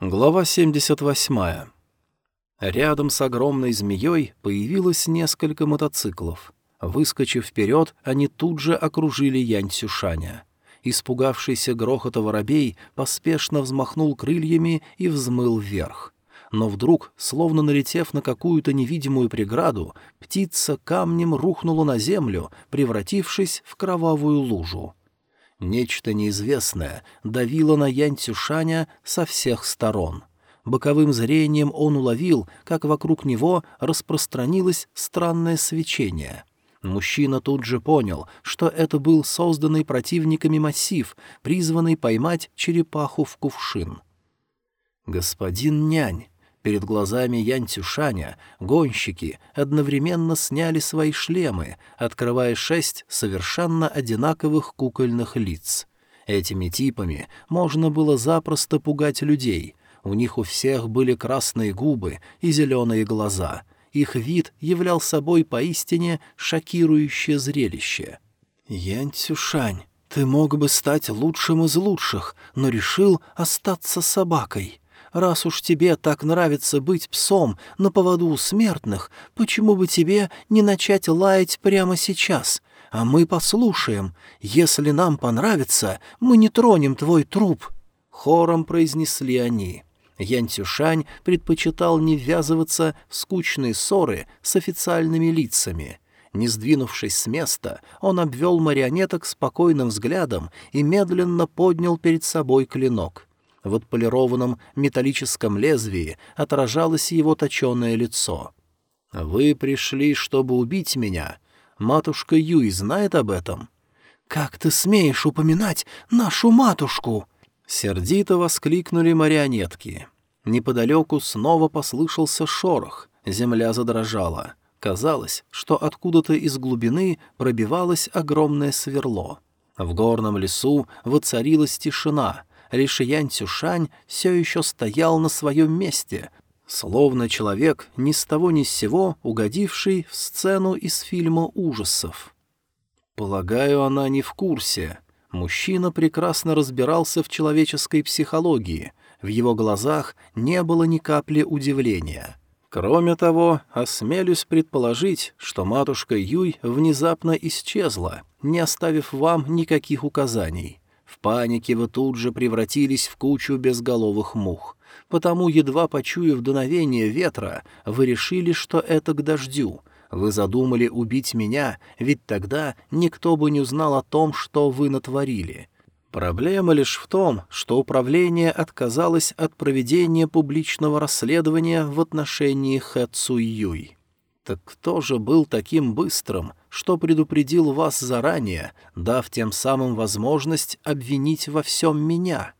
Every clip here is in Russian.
Глава 78. Рядом с огромной змеей появилось несколько мотоциклов. Выскочив вперед, они тут же окружили Янь Цюшаня. Испугавшийся грохота воробей поспешно взмахнул крыльями и взмыл вверх. Но вдруг, словно налетев на какую-то невидимую преграду, птица камнем рухнула на землю, превратившись в кровавую лужу. Нечто неизвестное давило на Янь Цюшаня со всех сторон. Боковым зрением он уловил, как вокруг него распространилось странное свечение. Мужчина тут же понял, что это был созданный противниками массив, призванный поймать черепаху в кувшин. «Господин нянь!» Перед глазами Янь Цюшаня гонщики одновременно сняли свои шлемы, открывая шесть совершенно одинаковых кукольных лиц. Этими типами можно было запросто пугать людей. У них у всех были красные губы и зеленые глаза. Их вид являл собой поистине шокирующее зрелище. «Янь Цюшань, ты мог бы стать лучшим из лучших, но решил остаться собакой». Раз уж тебе так нравится быть псом на поводу у смертных, почему бы тебе не начать лаять прямо сейчас? А мы послушаем. Если нам понравится, мы не тронем твой труп». Хором произнесли они. Ян Цюшань предпочитал не ввязываться в скучные ссоры с официальными лицами. Не сдвинувшись с места, он обвел марионеток спокойным взглядом и медленно поднял перед собой клинок. В отполированном металлическом лезвии отражалось его точеное лицо. «Вы пришли, чтобы убить меня. Матушка Юй знает об этом?» «Как ты смеешь упоминать нашу матушку?» Сердито воскликнули марионетки. Неподалеку снова послышался шорох, земля задрожала. Казалось, что откуда-то из глубины пробивалось огромное сверло. В горном лесу воцарилась тишина, лишь Янь Цюшань все еще стоял на своем месте, словно человек ни с того ни с сего угодивший в сцену из фильма ужасов. Полагаю, она не в курсе. Мужчина прекрасно разбирался в человеческой психологии, в его глазах не было ни капли удивления. Кроме того, осмелюсь предположить, что матушка Юй внезапно исчезла, не оставив вам никаких указаний. В панике вы тут же превратились в кучу безголовых мух. Потому, едва почуяв дуновение ветра, вы решили, что это к дождю. Вы задумали убить меня, ведь тогда никто бы не узнал о том, что вы натворили. Проблема лишь в том, что управление отказалось от проведения публичного расследования в отношении Хэ Цуй Юй. Так кто же был таким быстрым, что предупредил вас заранее, дав тем самым возможность обвинить во всем меня?»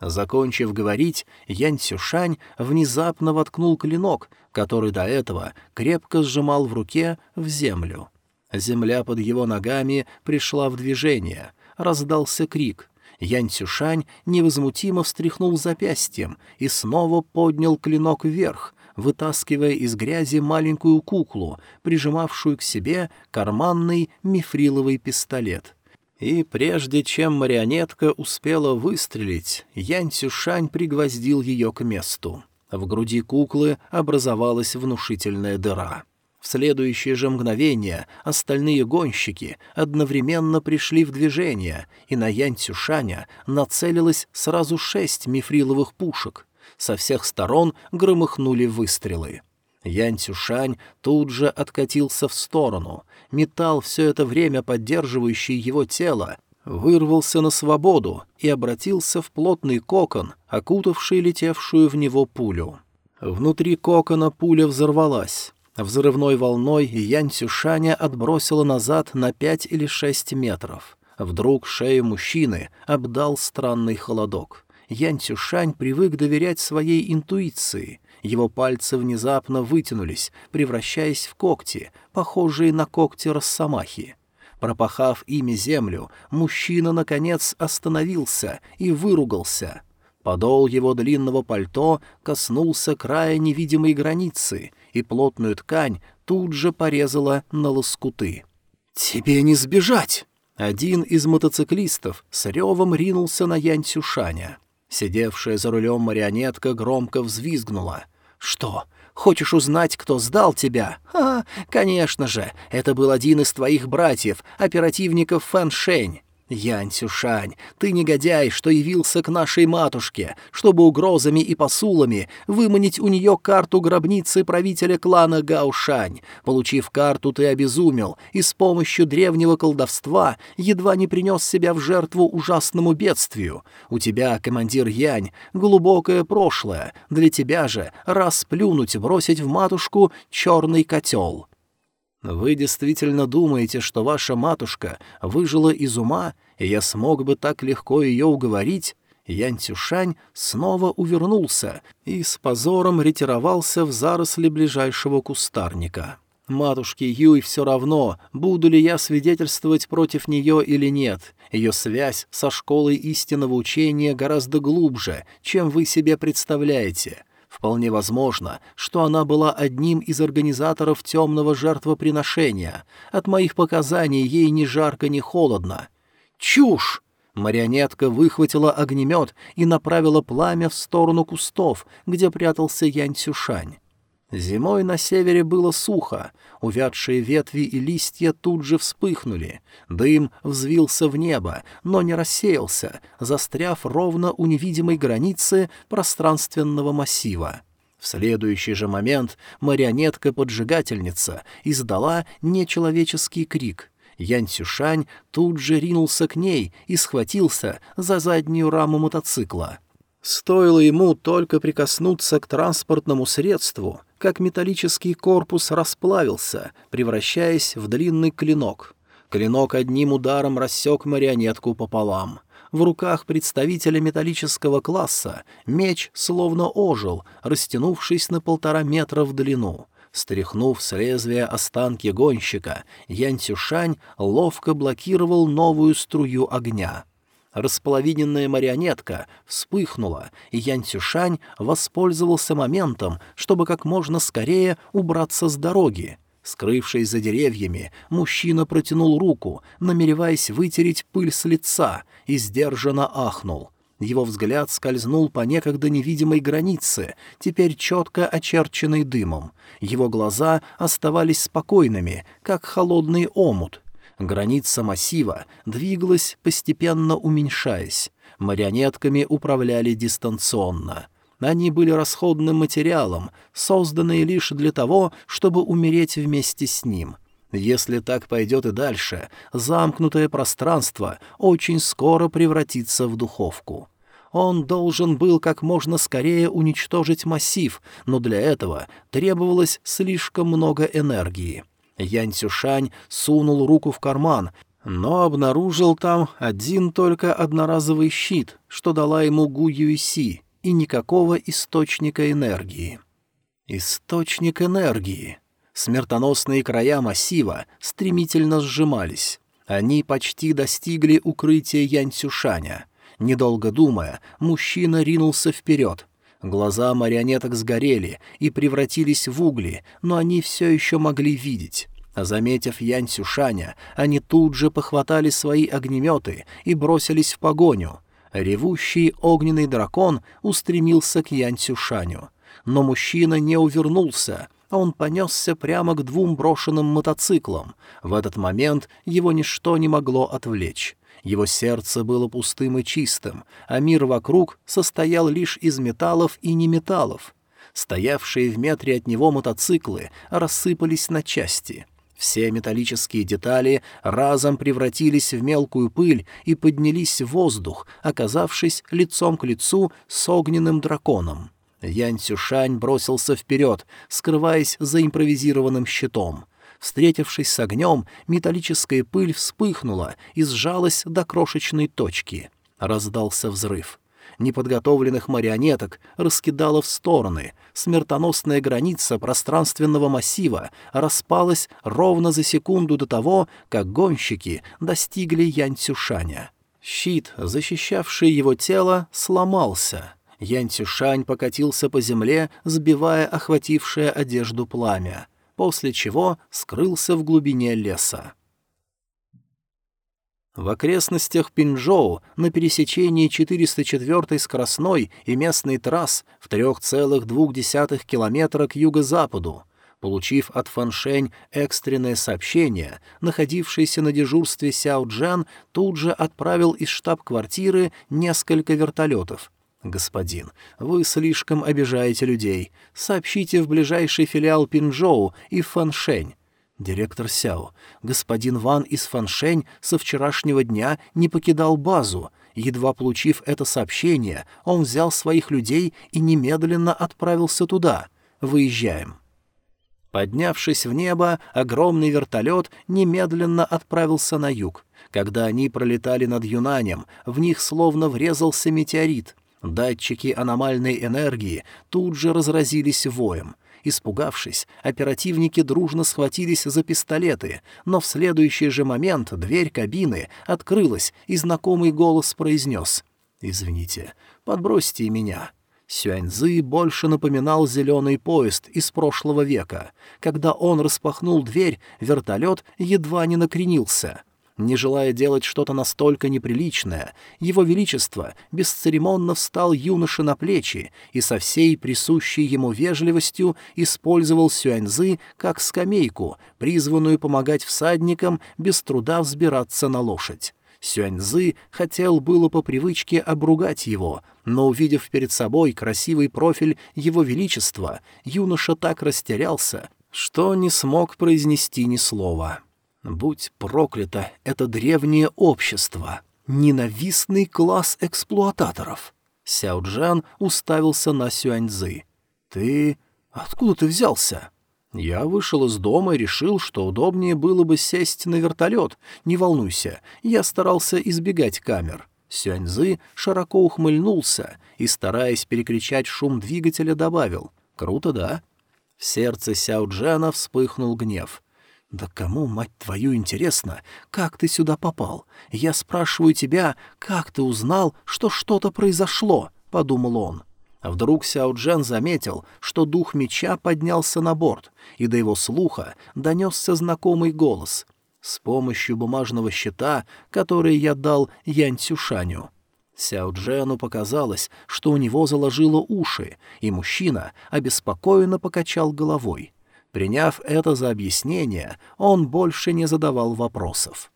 Закончив говорить, Янь Цюшань внезапно воткнул клинок, который до этого крепко сжимал в руке, в землю. Земля под его ногами пришла в движение, раздался крик. Янь Цюшань невозмутимо встряхнул запястьем и снова поднял клинок вверх, вытаскивая из грязи маленькую куклу, прижимавшую к себе карманный мифриловый пистолет. И прежде чем марионетка успела выстрелить, Янь Цюшань пригвоздил ее к месту. В груди куклы образовалась внушительная дыра. В следующее же мгновение остальные гонщики одновременно пришли в движение, и на Янь Цюшаня нацелилось сразу шесть мифриловых пушек — со всех сторон громыхнули выстрелы. Ян Цюшань тут же откатился в сторону. Металл, все это время поддерживающий его тело, вырвался на свободу и обратился в плотный кокон, окутавший летевшую в него пулю. Внутри кокона пуля взорвалась. Взрывной волной Янь Цюшаня отбросила назад на пять или шесть метров. Вдруг шею мужчины обдал странный холодок. Ян Цюшань привык доверять своей интуиции. Его пальцы внезапно вытянулись, превращаясь в когти, похожие на когти росомахи. Пропахав ими землю, мужчина, наконец, остановился и выругался. Подол его длинного пальто коснулся края невидимой границы, и плотную ткань тут же порезала на лоскуты. «Тебе не сбежать!» Один из мотоциклистов с ревом ринулся на Янь Цюшаня. Сидевшая за рулем марионетка громко взвизгнула. «Что? Хочешь узнать, кто сдал тебя? А, конечно же, это был один из твоих братьев, оперативников Фэн Шэнь. «Янь Сюшань, ты негодяй, что явился к нашей матушке, чтобы угрозами и посулами выманить у нее карту гробницы правителя клана Гаушань. Получив карту, ты обезумел и с помощью древнего колдовства едва не принес себя в жертву ужасному бедствию. У тебя, командир Янь, глубокое прошлое, для тебя же расплюнуть бросить в матушку черный котел». Вы действительно думаете, что ваша матушка выжила из ума, и я смог бы так легко ее уговорить? Ян Цюшань снова увернулся и с позором ретировался в заросли ближайшего кустарника. Матушке Юй все равно, буду ли я свидетельствовать против нее или нет. Ее связь со школой истинного учения гораздо глубже, чем вы себе представляете. Вполне возможно, что она была одним из организаторов темного жертвоприношения. От моих показаний ей ни жарко, ни холодно. «Чушь!» Марионетка выхватила огнемет и направила пламя в сторону кустов, где прятался Янь Цюшань. Зимой на севере было сухо, увядшие ветви и листья тут же вспыхнули, дым взвился в небо, но не рассеялся, застряв ровно у невидимой границы пространственного массива. В следующий же момент марионетка-поджигательница издала нечеловеческий крик. Янь Цюшань тут же ринулся к ней и схватился за заднюю раму мотоцикла. Стоило ему только прикоснуться к транспортному средству, как металлический корпус расплавился, превращаясь в длинный клинок. Клинок одним ударом рассек марионетку пополам. В руках представителя металлического класса меч словно ожил, растянувшись на полтора метра в длину. Стряхнув с лезвия останки гонщика, Ян Цюшань ловко блокировал новую струю огня — Располовиненная марионетка вспыхнула, и Ян Цюшань воспользовался моментом, чтобы как можно скорее убраться с дороги. Скрывшись за деревьями, мужчина протянул руку, намереваясь вытереть пыль с лица, и сдержанно ахнул. Его взгляд скользнул по некогда невидимой границе, теперь четко очерченной дымом. Его глаза оставались спокойными, как холодный омут — Граница массива двигалась, постепенно уменьшаясь. Марионетками управляли дистанционно. Они были расходным материалом, созданные лишь для того, чтобы умереть вместе с ним. Если так пойдет и дальше, замкнутое пространство очень скоро превратится в духовку. Он должен был как можно скорее уничтожить массив, но для этого требовалось слишком много энергии. Янь Цюшань сунул руку в карман, но обнаружил там один только одноразовый щит, что дала ему Гу Юйси, и никакого источника энергии. Источник энергии. Смертоносные края массива стремительно сжимались. Они почти достигли укрытия Янь Цюшаня. Недолго думая, мужчина ринулся вперед, Глаза марионеток сгорели и превратились в угли, но они все еще могли видеть. Заметив Янь Сюшаня, они тут же похватали свои огнеметы и бросились в погоню. Ревущий огненный дракон устремился к Янь Сюшаню. Но мужчина не увернулся, он понесся прямо к двум брошенным мотоциклам. В этот момент его ничто не могло отвлечь. Его сердце было пустым и чистым, а мир вокруг состоял лишь из металлов и неметаллов. Стоявшие в метре от него мотоциклы рассыпались на части. Все металлические детали разом превратились в мелкую пыль и поднялись в воздух, оказавшись лицом к лицу с огненным драконом. Янь Цюшань бросился вперед, скрываясь за импровизированным щитом. Встретившись с огнем, металлическая пыль вспыхнула и сжалась до крошечной точки. Раздался взрыв. Неподготовленных марионеток раскидало в стороны. Смертоносная граница пространственного массива распалась ровно за секунду до того, как гонщики достигли Янь Цюшаня. Щит, защищавший его тело, сломался. Янь Цюшань покатился по земле, сбивая охватившее одежду пламя после чего скрылся в глубине леса. В окрестностях Пинчжоу на пересечении 404-й скоростной и местной трасс в 3,2 километра к юго-западу. Получив от Фаншень экстренное сообщение, находившийся на дежурстве Сяо Джан тут же отправил из штаб-квартиры несколько вертолетов. «Господин, вы слишком обижаете людей. Сообщите в ближайший филиал Пинчжоу и Фаншень. «Директор Сяо, господин Ван из Фаншень со вчерашнего дня не покидал базу. Едва получив это сообщение, он взял своих людей и немедленно отправился туда. Выезжаем». Поднявшись в небо, огромный вертолет немедленно отправился на юг. Когда они пролетали над Юнанем, в них словно врезался метеорит. Датчики аномальной энергии тут же разразились воем. Испугавшись, оперативники дружно схватились за пистолеты, но в следующий же момент дверь кабины открылась, и знакомый голос произнес «Извините, подбросьте меня». Сюаньзы больше напоминал зеленый поезд из прошлого века. Когда он распахнул дверь, вертолет едва не накренился — не желая делать что-то настолько неприличное, его величество бесцеремонно встал юноше на плечи и со всей присущей ему вежливостью использовал сюаньзы как скамейку, призванную помогать всадникам без труда взбираться на лошадь. Сюаньзы хотел было по привычке обругать его, но, увидев перед собой красивый профиль его величества, юноша так растерялся, что не смог произнести ни слова. Будь проклято это древнее общество, ненавистный класс эксплуататоров. Сяо Джан уставился на Сюаньзы. «Ты... откуда ты взялся?» «Я вышел из дома и решил, что удобнее было бы сесть на вертолет. Не волнуйся, я старался избегать камер». Сюаньзы широко ухмыльнулся и, стараясь перекричать шум двигателя, добавил «Круто, да?» В сердце Сяо Джана вспыхнул гнев. «Да кому, мать твою, интересно, как ты сюда попал? Я спрашиваю тебя, как ты узнал, что что-то произошло?» — подумал он. А вдруг Сяо Джен заметил, что дух меча поднялся на борт, и до его слуха донесся знакомый голос. «С помощью бумажного щита, который я дал Янь Цюшаню». Сяо Джену показалось, что у него заложило уши, и мужчина обеспокоенно покачал головой — Приняв это за объяснение, он больше не задавал вопросов.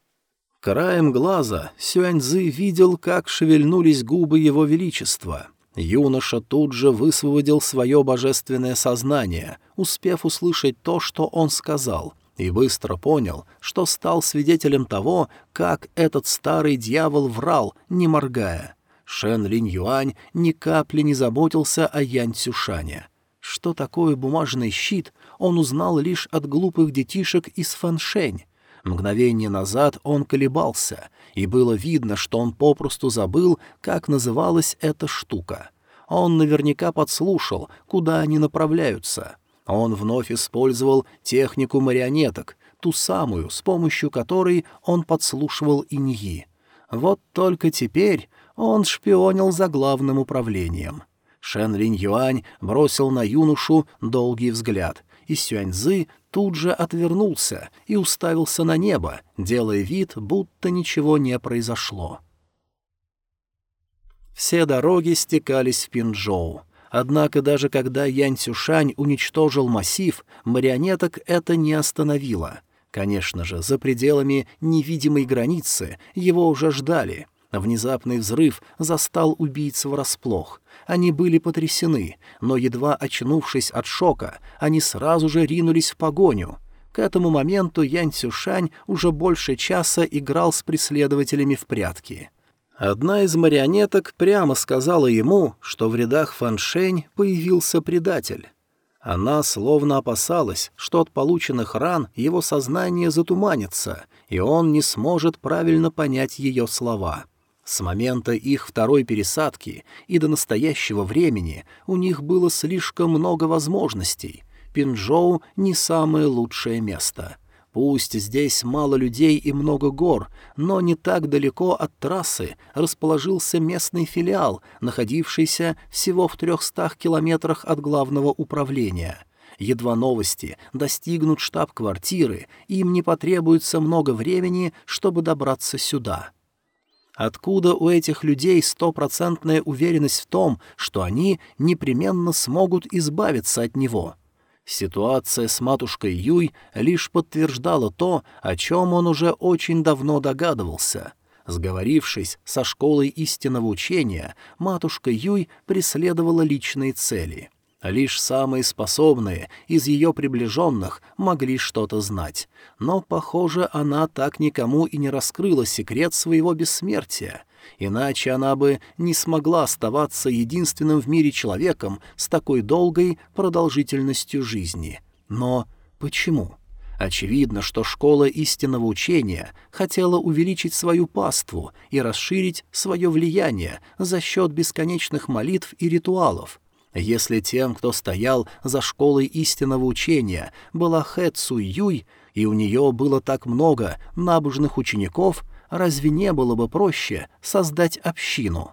Краем глаза Сюаньзы видел, как шевельнулись губы его величества. Юноша тут же высвободил свое божественное сознание, успев услышать то, что он сказал, и быстро понял, что стал свидетелем того, как этот старый дьявол врал, не моргая. Шен Линь Юань ни капли не заботился о Янь Цюшане. Что такое бумажный щит, он узнал лишь от глупых детишек из Фаншень. Мгновение назад он колебался, и было видно, что он попросту забыл, как называлась эта штука. Он наверняка подслушал, куда они направляются. Он вновь использовал технику марионеток, ту самую, с помощью которой он подслушивал иньи. Вот только теперь он шпионил за главным управлением. Шен Линь Юань бросил на юношу долгий взгляд, и Сюаньзы тут же отвернулся и уставился на небо, делая вид, будто ничего не произошло. Все дороги стекались в Пинчжоу. Однако даже когда Янь Цюшань уничтожил массив, марионеток это не остановило. Конечно же, за пределами невидимой границы его уже ждали. Внезапный взрыв застал убийц врасплох. Они были потрясены, но, едва очнувшись от шока, они сразу же ринулись в погоню. К этому моменту Янь Цюшань уже больше часа играл с преследователями в прятки. Одна из марионеток прямо сказала ему, что в рядах Фаншень появился предатель. Она словно опасалась, что от полученных ран его сознание затуманится, и он не сможет правильно понять ее слова. С момента их второй пересадки и до настоящего времени у них было слишком много возможностей. Пинчжоу — не самое лучшее место. Пусть здесь мало людей и много гор, но не так далеко от трассы расположился местный филиал, находившийся всего в трехстах километрах от главного управления. Едва новости достигнут штаб-квартиры, им не потребуется много времени, чтобы добраться сюда. Откуда у этих людей стопроцентная уверенность в том, что они непременно смогут избавиться от него? Ситуация с матушкой Юй лишь подтверждала то, о чем он уже очень давно догадывался. Сговорившись со школой истинного учения, матушка Юй преследовала личные цели. Лишь самые способные из ее приближенных могли что-то знать. Но, похоже, она так никому и не раскрыла секрет своего бессмертия. Иначе она бы не смогла оставаться единственным в мире человеком с такой долгой продолжительностью жизни. Но почему? Очевидно, что школа истинного учения хотела увеличить свою паству и расширить свое влияние за счет бесконечных молитв и ритуалов — если тем, кто стоял за школой истинного учения, была Хэ Цуй Юй, и у нее было так много набожных учеников, разве не было бы проще создать общину?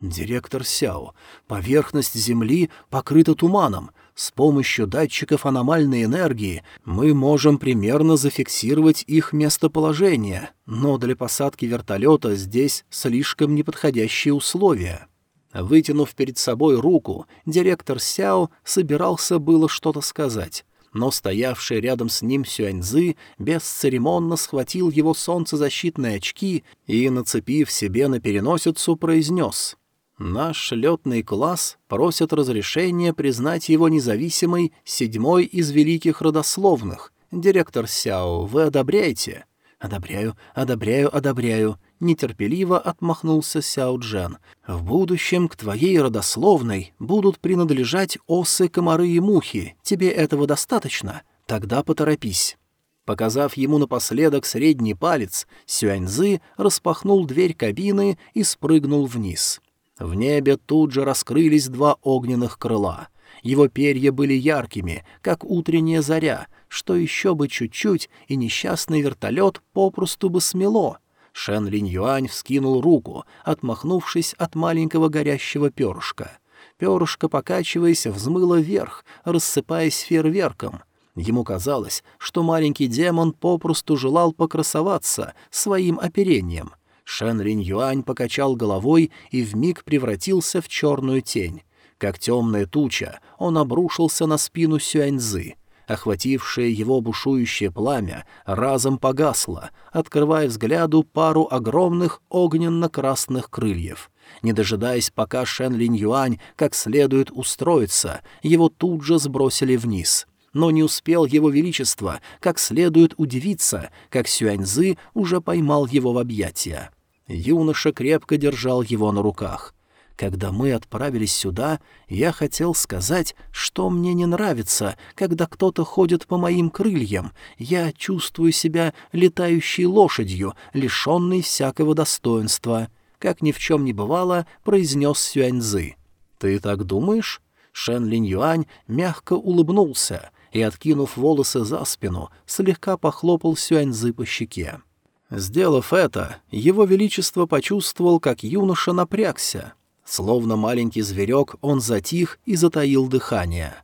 Директор Сяо, поверхность Земли покрыта туманом. С помощью датчиков аномальной энергии мы можем примерно зафиксировать их местоположение, но для посадки вертолета здесь слишком неподходящие условия. Вытянув перед собой руку, директор Сяо собирался было что-то сказать, но стоявший рядом с ним Сюаньзы бесцеремонно схватил его солнцезащитные очки и, нацепив себе на переносицу, произнес «Наш летный класс просит разрешения признать его независимой седьмой из великих родословных. Директор Сяо, вы одобряете?» «Одобряю, одобряю, одобряю», — нетерпеливо отмахнулся Сяо Джен. «В будущем к твоей родословной будут принадлежать осы, комары и мухи. Тебе этого достаточно? Тогда поторопись». Показав ему напоследок средний палец, Сюаньзы распахнул дверь кабины и спрыгнул вниз. В небе тут же раскрылись два огненных крыла. Его перья были яркими, как утренняя заря, что еще бы чуть-чуть, и несчастный вертолет попросту бы смело. Шен Линь Юань вскинул руку, отмахнувшись от маленького горящего перышка. Перышко, покачиваясь, взмыло вверх, рассыпаясь фейерверком. Ему казалось, что маленький демон попросту желал покрасоваться своим оперением. Шен Линь Юань покачал головой и вмиг превратился в черную тень. Как темная туча, он обрушился на спину Сюаньзы. Охватившее его бушующее пламя разом погасло, открывая взгляду пару огромных огненно-красных крыльев. Не дожидаясь, пока Шен Линь Юань как следует устроиться, его тут же сбросили вниз. Но не успел его величество как следует удивиться, как Сюаньзы уже поймал его в объятия. Юноша крепко держал его на руках. Когда мы отправились сюда, я хотел сказать, что мне не нравится, когда кто-то ходит по моим крыльям. Я чувствую себя летающей лошадью, лишенной всякого достоинства. Как ни в чем не бывало, произнес Сюаньзы. «Ты так думаешь?» Шен Линь Юань мягко улыбнулся и, откинув волосы за спину, слегка похлопал Сюаньзы по щеке. Сделав это, его величество почувствовал, как юноша напрягся. Словно маленький зверек, он затих и затаил дыхание.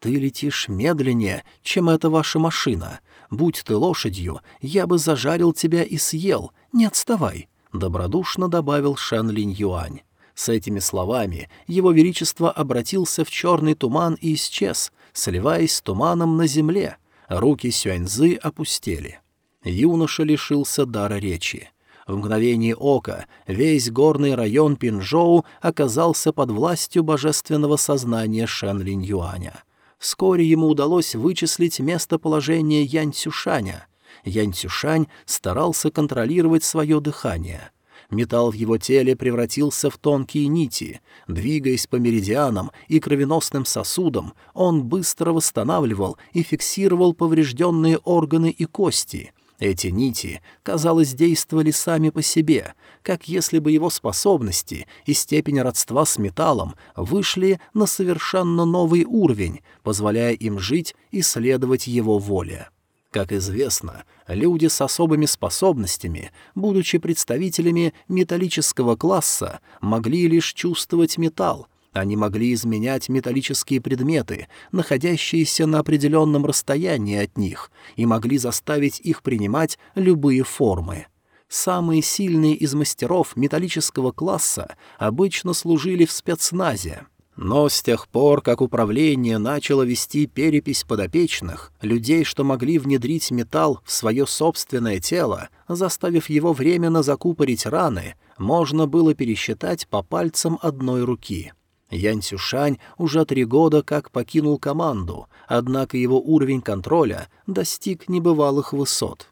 «Ты летишь медленнее, чем эта ваша машина. Будь ты лошадью, я бы зажарил тебя и съел. Не отставай», — добродушно добавил Шэн Линь Юань. С этими словами его величество обратился в черный туман и исчез, сливаясь с туманом на земле. Руки Сюаньзы опустели. Юноша лишился дара речи. В мгновение ока весь горный район Пинжоу оказался под властью божественного сознания Шен Линь Юаня. Вскоре ему удалось вычислить местоположение Янь Цюшаня. Янь Цюшань старался контролировать свое дыхание. Металл в его теле превратился в тонкие нити. Двигаясь по меридианам и кровеносным сосудам, он быстро восстанавливал и фиксировал поврежденные органы и кости — эти нити, казалось, действовали сами по себе, как если бы его способности и степень родства с металлом вышли на совершенно новый уровень, позволяя им жить и следовать его воле. Как известно, люди с особыми способностями, будучи представителями металлического класса, могли лишь чувствовать металл, Они могли изменять металлические предметы, находящиеся на определенном расстоянии от них, и могли заставить их принимать любые формы. Самые сильные из мастеров металлического класса обычно служили в спецназе. Но с тех пор, как управление начало вести перепись подопечных, людей, что могли внедрить металл в свое собственное тело, заставив его временно закупорить раны, можно было пересчитать по пальцам одной руки. Ян Цюшань уже три года как покинул команду, однако его уровень контроля достиг небывалых высот.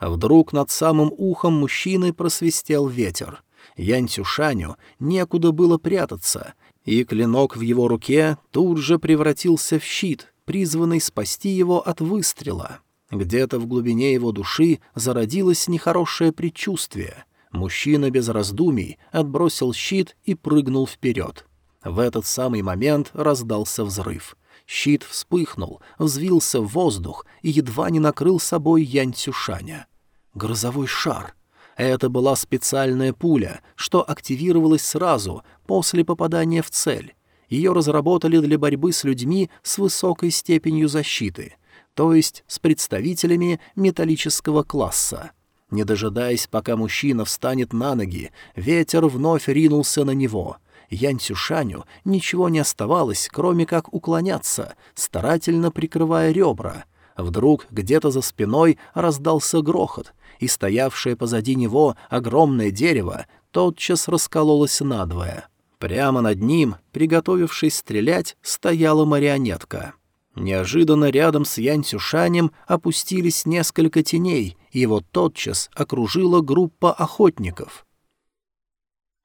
Вдруг над самым ухом мужчины просвистел ветер. Ян Цюшаню некуда было прятаться, и клинок в его руке тут же превратился в щит, призванный спасти его от выстрела. Где-то в глубине его души зародилось нехорошее предчувствие. Мужчина без раздумий отбросил щит и прыгнул вперед. В этот самый момент раздался взрыв. Щит вспыхнул, взвился в воздух и едва не накрыл собой Янь Цюшаня. Грозовой шар. Это была специальная пуля, что активировалась сразу после попадания в цель. Ее разработали для борьбы с людьми с высокой степенью защиты, то есть с представителями металлического класса. Не дожидаясь, пока мужчина встанет на ноги, ветер вновь ринулся на него — Янь Цюшаню ничего не оставалось, кроме как уклоняться, старательно прикрывая ребра. Вдруг где-то за спиной раздался грохот, и стоявшее позади него огромное дерево тотчас раскололось надвое. Прямо над ним, приготовившись стрелять, стояла марионетка. Неожиданно рядом с Янь Цюшанем опустились несколько теней, и его тотчас окружила группа охотников —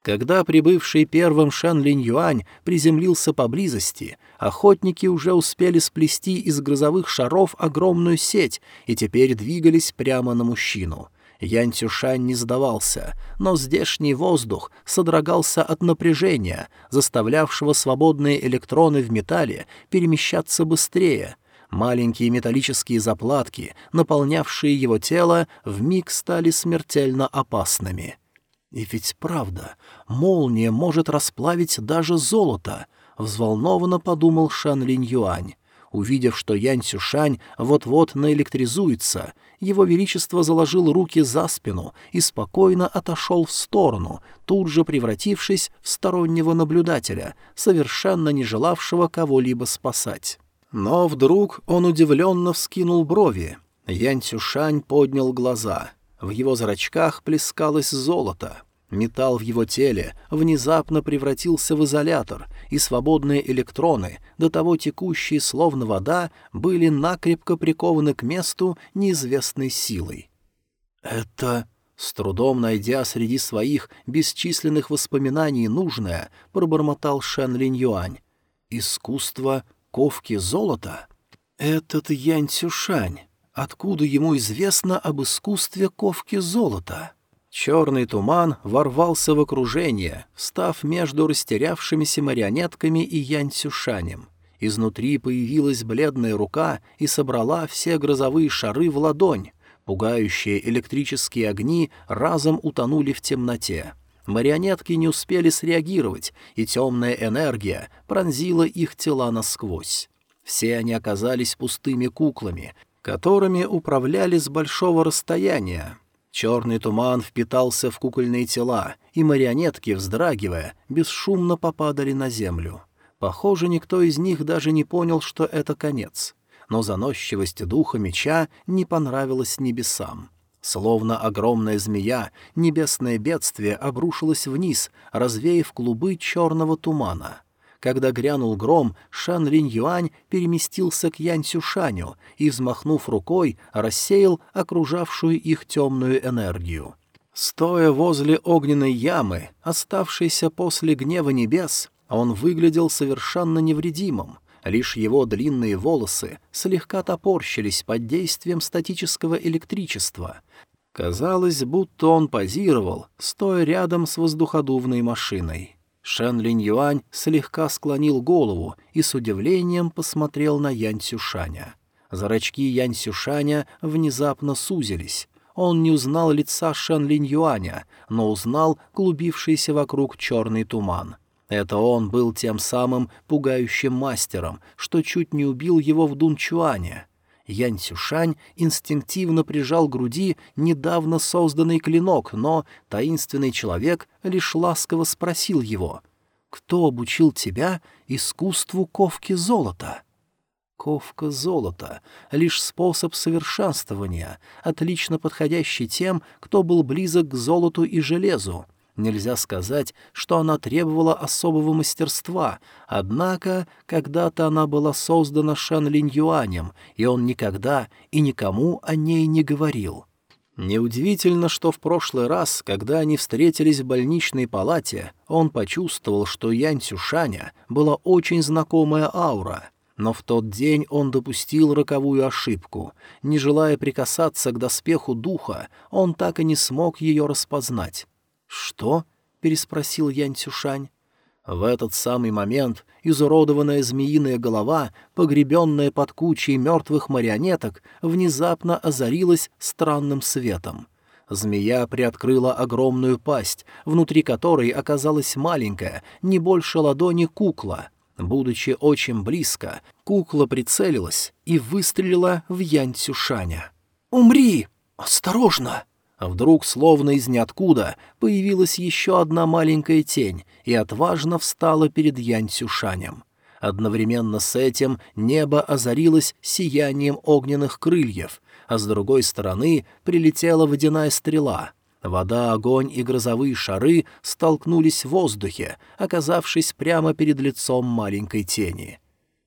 когда прибывший первым Шан Линь Юань приземлился поблизости, охотники уже успели сплести из грозовых шаров огромную сеть и теперь двигались прямо на мужчину. Ян Цюшань не сдавался, но здешний воздух содрогался от напряжения, заставлявшего свободные электроны в металле перемещаться быстрее — Маленькие металлические заплатки, наполнявшие его тело, вмиг стали смертельно опасными. И ведь правда, молния может расплавить даже золото, взволнованно подумал Шан Линь Юань. Увидев, что Янь Сюшань вот-вот наэлектризуется, его величество заложил руки за спину и спокойно отошел в сторону, тут же превратившись в стороннего наблюдателя, совершенно не желавшего кого-либо спасать. Но вдруг он удивленно вскинул брови. Янь Цюшань поднял глаза — в его зрачках плескалось золото. Металл в его теле внезапно превратился в изолятор, и свободные электроны, до того текущие словно вода, были накрепко прикованы к месту неизвестной силой. «Это...» С трудом найдя среди своих бесчисленных воспоминаний нужное, пробормотал Шэн Линь Юань. «Искусство ковки золота? Этот Янь Цюшань, Откуда ему известно об искусстве ковки золота? Черный туман ворвался в окружение, став между растерявшимися марионетками и Янь-Сюшанем. Изнутри появилась бледная рука и собрала все грозовые шары в ладонь. Пугающие электрические огни разом утонули в темноте. Марионетки не успели среагировать, и темная энергия пронзила их тела насквозь. Все они оказались пустыми куклами, которыми управляли с большого расстояния. Черный туман впитался в кукольные тела, и марионетки, вздрагивая, бесшумно попадали на землю. Похоже, никто из них даже не понял, что это конец. Но заносчивость духа меча не понравилась небесам. Словно огромная змея, небесное бедствие обрушилось вниз, развеяв клубы черного тумана — когда грянул гром, Шан Линь Юань переместился к Янь Сюшаню и, взмахнув рукой, рассеял окружавшую их темную энергию. Стоя возле огненной ямы, оставшейся после гнева небес, он выглядел совершенно невредимым. Лишь его длинные волосы слегка топорщились под действием статического электричества. Казалось, будто он позировал, стоя рядом с воздуходувной машиной. Шэн Линь Юань слегка склонил голову и с удивлением посмотрел на Янь Сюшаня. Зрачки Янь Сюшаня внезапно сузились. Он не узнал лица Шэн Линь Юаня, но узнал клубившийся вокруг черный туман. Это он был тем самым пугающим мастером, что чуть не убил его в Дунчуане. Янь Цюшань инстинктивно прижал к груди недавно созданный клинок, но таинственный человек лишь ласково спросил его, «Кто обучил тебя искусству ковки золота?» Ковка золота — лишь способ совершенствования, отлично подходящий тем, кто был близок к золоту и железу. Нельзя сказать, что она требовала особого мастерства, однако когда-то она была создана Шан Линь Юанем, и он никогда и никому о ней не говорил. Неудивительно, что в прошлый раз, когда они встретились в больничной палате, он почувствовал, что Янь Цюшаня была очень знакомая аура — но в тот день он допустил роковую ошибку. Не желая прикасаться к доспеху духа, он так и не смог ее распознать. «Что?» — переспросил Янь Цюшань. В этот самый момент изуродованная змеиная голова, погребенная под кучей мертвых марионеток, внезапно озарилась странным светом. Змея приоткрыла огромную пасть, внутри которой оказалась маленькая, не больше ладони кукла — Будучи очень близко, кукла прицелилась и выстрелила в Янь Цюшаня. «Умри! Осторожно!» Вдруг, словно из ниоткуда, появилась еще одна маленькая тень и отважно встала перед Янь Цюшанем. Одновременно с этим небо озарилось сиянием огненных крыльев, а с другой стороны прилетела водяная стрела — Вода, огонь и грозовые шары столкнулись в воздухе, оказавшись прямо перед лицом маленькой тени.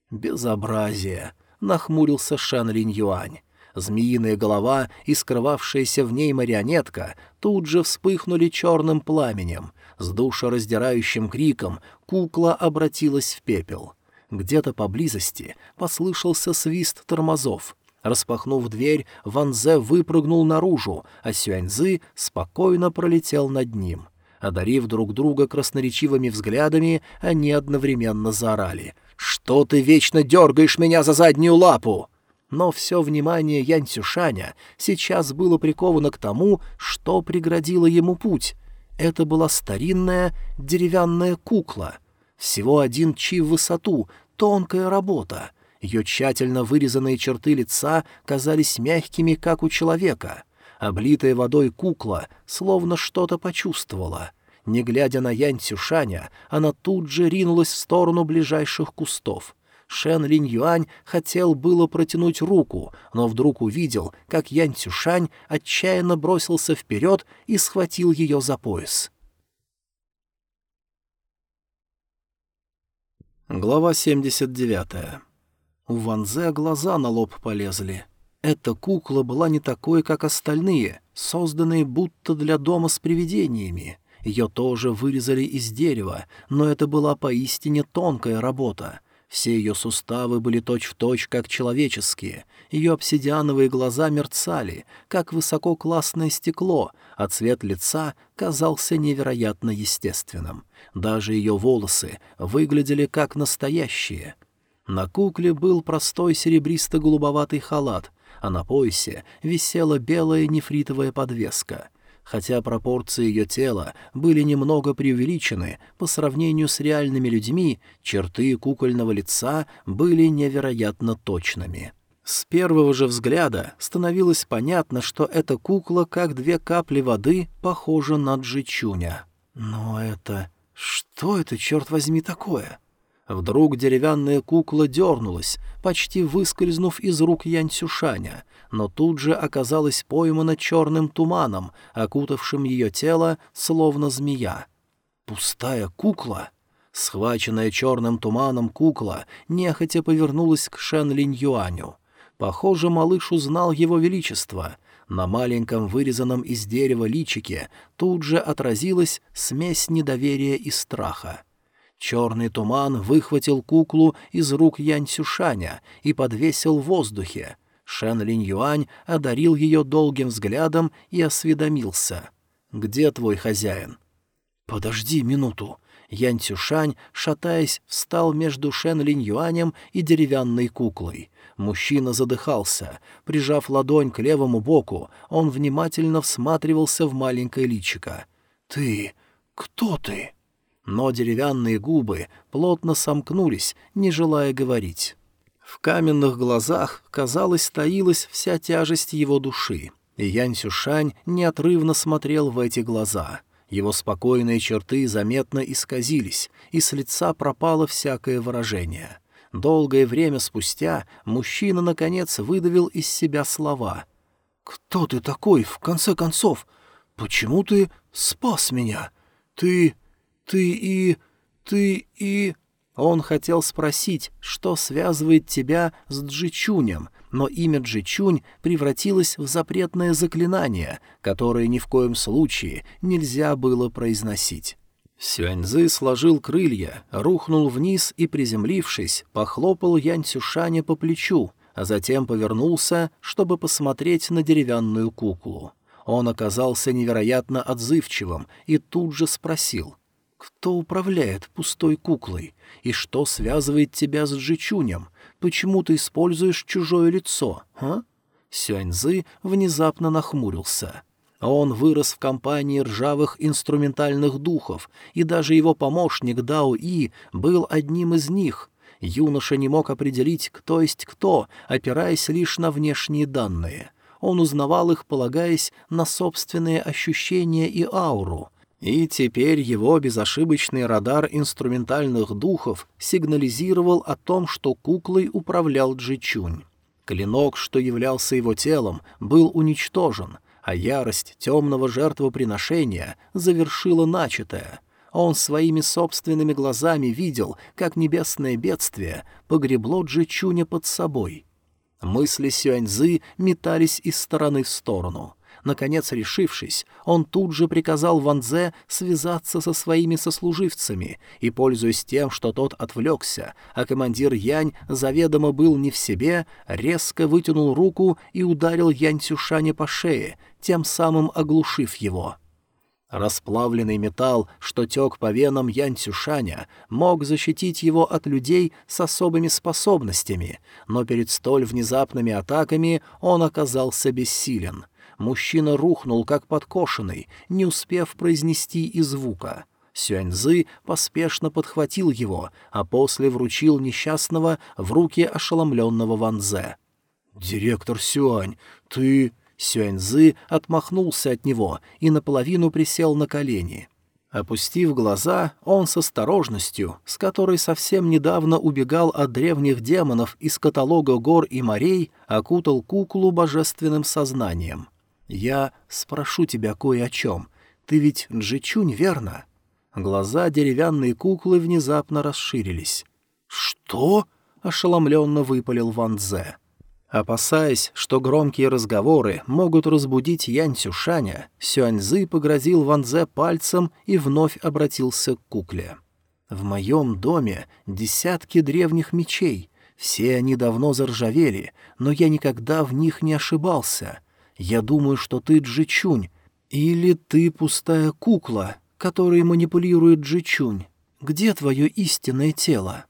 «Безобразие!» — нахмурился Шан Линь Юань. Змеиная голова и скрывавшаяся в ней марионетка тут же вспыхнули черным пламенем. С душераздирающим криком кукла обратилась в пепел. Где-то поблизости послышался свист тормозов. Распахнув дверь, Ван Зе выпрыгнул наружу, а Сюаньзы спокойно пролетел над ним. Одарив друг друга красноречивыми взглядами, они одновременно заорали. «Что ты вечно дергаешь меня за заднюю лапу?» Но все внимание Янь Цюшаня сейчас было приковано к тому, что преградило ему путь. Это была старинная деревянная кукла. Всего один чи в высоту, тонкая работа. Ее тщательно вырезанные черты лица казались мягкими, как у человека. Облитая водой кукла словно что-то почувствовала. Не глядя на Янь Цюшаня, она тут же ринулась в сторону ближайших кустов. Шен Линь Юань хотел было протянуть руку, но вдруг увидел, как Янь Цюшань отчаянно бросился вперед и схватил ее за пояс. Глава 79 у Ванзе глаза на лоб полезли. Эта кукла была не такой, как остальные, созданные будто для дома с привидениями. Ее тоже вырезали из дерева, но это была поистине тонкая работа. Все ее суставы были точь-в-точь, точь, как человеческие. Ее обсидиановые глаза мерцали, как высококлассное стекло, а цвет лица казался невероятно естественным. Даже ее волосы выглядели как настоящие — на кукле был простой серебристо-голубоватый халат, а на поясе висела белая нефритовая подвеска. Хотя пропорции ее тела были немного преувеличены по сравнению с реальными людьми, черты кукольного лица были невероятно точными. С первого же взгляда становилось понятно, что эта кукла, как две капли воды, похожа на Джичуня. Но это... Что это, черт возьми, такое? Вдруг деревянная кукла дернулась, почти выскользнув из рук Янь Цюшаня, но тут же оказалась поймана черным туманом, окутавшим ее тело, словно змея. Пустая кукла? Схваченная черным туманом кукла нехотя повернулась к Шен Линь Юаню. Похоже, малыш узнал его величество. На маленьком вырезанном из дерева личике тут же отразилась смесь недоверия и страха. Черный туман выхватил куклу из рук Янь Цюшаня и подвесил в воздухе. Шен Линь Юань одарил ее долгим взглядом и осведомился. «Где твой хозяин?» «Подожди минуту». Янь Цюшань, шатаясь, встал между Шен Линь Юанем и деревянной куклой. Мужчина задыхался. Прижав ладонь к левому боку, он внимательно всматривался в маленькое личико. «Ты... кто ты?» Но деревянные губы плотно сомкнулись, не желая говорить. В каменных глазах, казалось, таилась вся тяжесть его души, и Янь Сюшань неотрывно смотрел в эти глаза. Его спокойные черты заметно исказились, и с лица пропало всякое выражение. Долгое время спустя мужчина, наконец, выдавил из себя слова. «Кто ты такой, в конце концов? Почему ты спас меня? Ты... ты и... ты и...» Он хотел спросить, что связывает тебя с Джичунем, но имя Джичунь превратилось в запретное заклинание, которое ни в коем случае нельзя было произносить. Сюаньзы сложил крылья, рухнул вниз и, приземлившись, похлопал Янь Цюшаня по плечу, а затем повернулся, чтобы посмотреть на деревянную куклу. Он оказался невероятно отзывчивым и тут же спросил — кто управляет пустой куклой? И что связывает тебя с Джичунем? Почему ты используешь чужое лицо, а?» Сюаньзы внезапно нахмурился. Он вырос в компании ржавых инструментальных духов, и даже его помощник Дао И был одним из них. Юноша не мог определить, кто есть кто, опираясь лишь на внешние данные. Он узнавал их, полагаясь на собственные ощущения и ауру — и теперь его безошибочный радар инструментальных духов сигнализировал о том, что куклой управлял Джичунь. Клинок, что являлся его телом, был уничтожен, а ярость темного жертвоприношения завершила начатое. Он своими собственными глазами видел, как небесное бедствие погребло Джичуня под собой. Мысли Сюаньзы метались из стороны в сторону — Наконец решившись, он тут же приказал Ван Дзе связаться со своими сослуживцами и, пользуясь тем, что тот отвлекся, а командир Янь заведомо был не в себе, резко вытянул руку и ударил Янь Цюшаня по шее, тем самым оглушив его. Расплавленный металл, что тек по венам Янь Цюшаня, мог защитить его от людей с особыми способностями, но перед столь внезапными атаками он оказался бессилен — мужчина рухнул, как подкошенный, не успев произнести и звука. Сюаньзы поспешно подхватил его, а после вручил несчастного в руки ошеломленного Ванзе. «Директор Сюань, ты...» Сюаньзы отмахнулся от него и наполовину присел на колени. Опустив глаза, он с осторожностью, с которой совсем недавно убегал от древних демонов из каталога гор и морей, окутал куклу божественным сознанием. «Я спрошу тебя кое о чем. Ты ведь Джичунь, верно?» Глаза деревянной куклы внезапно расширились. «Что?» — ошеломленно выпалил Ван Дзе. Опасаясь, что громкие разговоры могут разбудить Янь Цюшаня, Сюаньзы погрозил Ван Дзе пальцем и вновь обратился к кукле. «В моем доме десятки древних мечей. Все они давно заржавели, но я никогда в них не ошибался. Я думаю, что ты Джичунь. Или ты пустая кукла, которой манипулирует Джичунь. Где твое истинное тело?»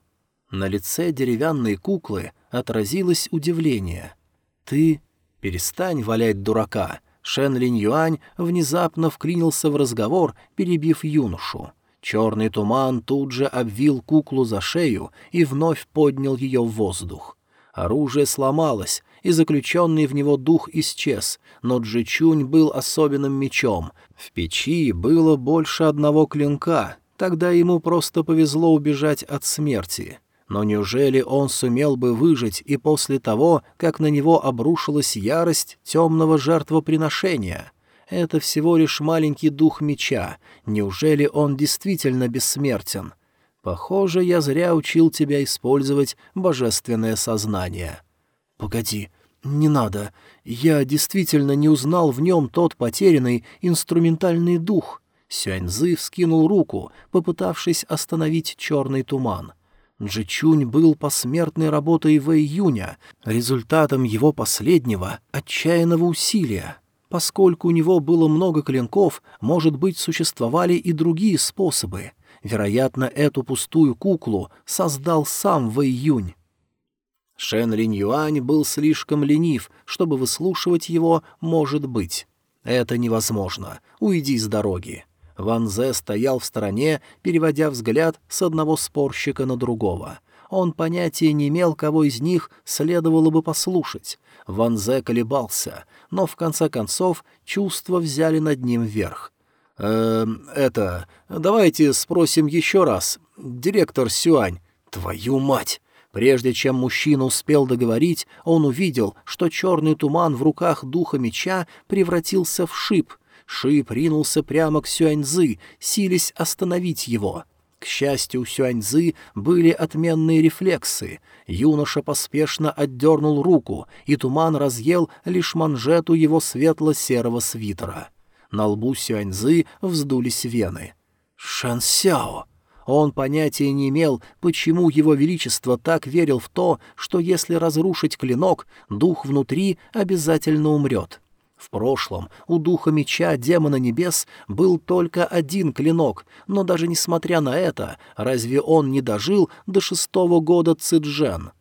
На лице деревянной куклы отразилось удивление. «Ты... перестань валять дурака!» Шен Линь Юань внезапно вклинился в разговор, перебив юношу. Черный туман тут же обвил куклу за шею и вновь поднял ее в воздух. Оружие сломалось, и заключенный в него дух исчез, но Джичунь был особенным мечом. В печи было больше одного клинка, тогда ему просто повезло убежать от смерти. Но неужели он сумел бы выжить и после того, как на него обрушилась ярость темного жертвоприношения? Это всего лишь маленький дух меча. Неужели он действительно бессмертен? Похоже, я зря учил тебя использовать божественное сознание. Погоди, не надо. Я действительно не узнал в нем тот потерянный инструментальный дух. Сюаньзы вскинул руку, попытавшись остановить черный туман. Джичунь был посмертной работой Вэй Юня, результатом его последнего отчаянного усилия. Поскольку у него было много клинков, может быть, существовали и другие способы. Вероятно, эту пустую куклу создал сам Вэй Юнь. Шен Линь Юань был слишком ленив, чтобы выслушивать его «может быть». «Это невозможно. Уйди с дороги». Ван Зе стоял в стороне, переводя взгляд с одного спорщика на другого. Он понятия не имел, кого из них следовало бы послушать. Ван Зе колебался, но в конце концов чувства взяли над ним верх. «Э, это... Давайте спросим еще раз. Директор Сюань. Твою мать!» Прежде чем мужчина успел договорить, он увидел, что черный туман в руках духа меча превратился в шип. Шип ринулся прямо к Сюаньзы, сились остановить его. К счастью, у Сюаньзы были отменные рефлексы. Юноша поспешно отдернул руку, и туман разъел лишь манжету его светло-серого свитера. На лбу Сюаньзы вздулись вены. «Шансяо!» Он понятия не имел, почему его величество так верил в то, что если разрушить клинок, дух внутри обязательно умрет. В прошлом у духа меча демона небес был только один клинок, но даже несмотря на это, разве он не дожил до шестого года Циджен?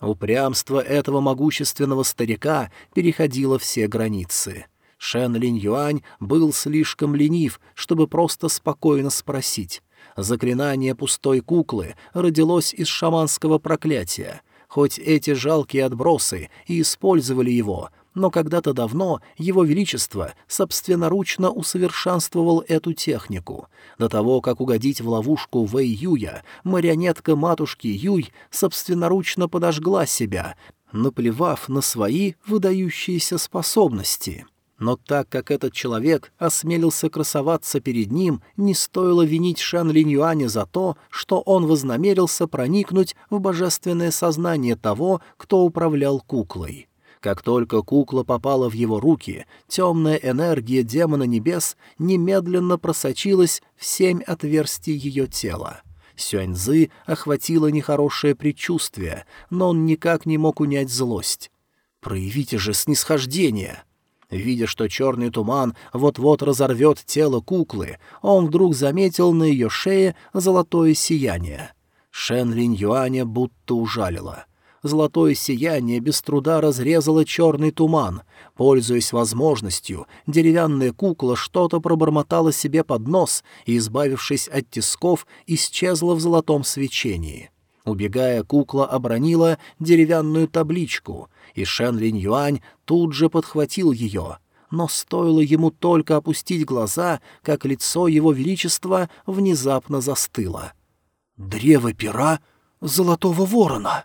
Упрямство этого могущественного старика переходило все границы. Шен Линь Юань был слишком ленив, чтобы просто спокойно спросить. Заклинание пустой куклы родилось из шаманского проклятия. Хоть эти жалкие отбросы и использовали его, но когда-то давно его величество собственноручно усовершенствовал эту технику. До того, как угодить в ловушку Вэй Юя, марионетка матушки Юй собственноручно подожгла себя, наплевав на свои выдающиеся способности. Но так как этот человек осмелился красоваться перед ним, не стоило винить Шан Линь за то, что он вознамерился проникнуть в божественное сознание того, кто управлял куклой. Как только кукла попала в его руки, темная энергия демона небес немедленно просочилась в семь отверстий ее тела. Сюаньзы охватило нехорошее предчувствие, но он никак не мог унять злость. «Проявите же снисхождение!» Видя, что черный туман вот-вот разорвет тело куклы, он вдруг заметил на ее шее золотое сияние. Шен Линь Юаня будто ужалила. Золотое сияние без труда разрезало черный туман. Пользуясь возможностью, деревянная кукла что-то пробормотала себе под нос и, избавившись от тисков, исчезла в золотом свечении. Убегая, кукла обронила деревянную табличку — и Шен Линь Юань тут же подхватил ее. Но стоило ему только опустить глаза, как лицо его величества внезапно застыло. «Древо пера Золотого Ворона!»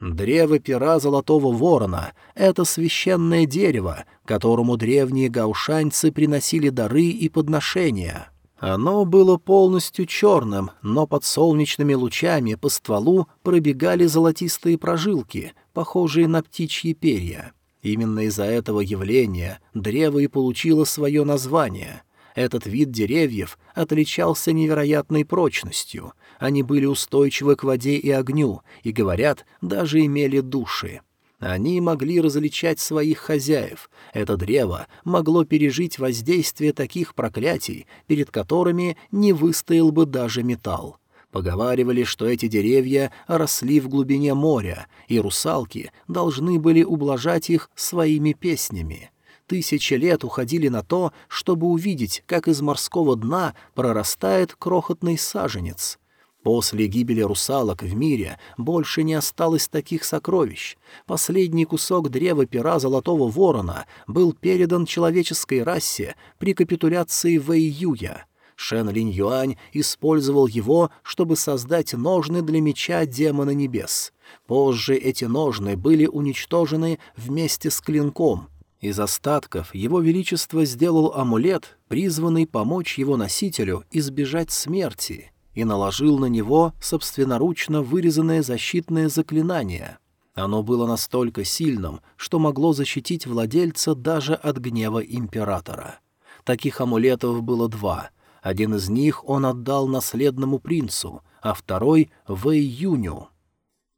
Древо пера Золотого Ворона — это священное дерево, которому древние гаушаньцы приносили дары и подношения. Оно было полностью черным, но под солнечными лучами по стволу пробегали золотистые прожилки, похожие на птичьи перья. Именно из-за этого явления древо и получило свое название. Этот вид деревьев отличался невероятной прочностью. Они были устойчивы к воде и огню, и, говорят, даже имели души. Они могли различать своих хозяев. Это древо могло пережить воздействие таких проклятий, перед которыми не выстоял бы даже металл. Поговаривали, что эти деревья росли в глубине моря, и русалки должны были ублажать их своими песнями. Тысячи лет уходили на то, чтобы увидеть, как из морского дна прорастает крохотный саженец. После гибели русалок в мире больше не осталось таких сокровищ. Последний кусок древа пера Золотого Ворона был передан человеческой расе при капитуляции Вэйюя. Шен Линь Юань использовал его, чтобы создать ножны для меча демона небес. Позже эти ножны были уничтожены вместе с клинком. Из остатков его величество сделал амулет, призванный помочь его носителю избежать смерти — и наложил на него собственноручно вырезанное защитное заклинание. Оно было настолько сильным, что могло защитить владельца даже от гнева императора. Таких амулетов было два. Один из них он отдал наследному принцу, а второй — Вэй Юню.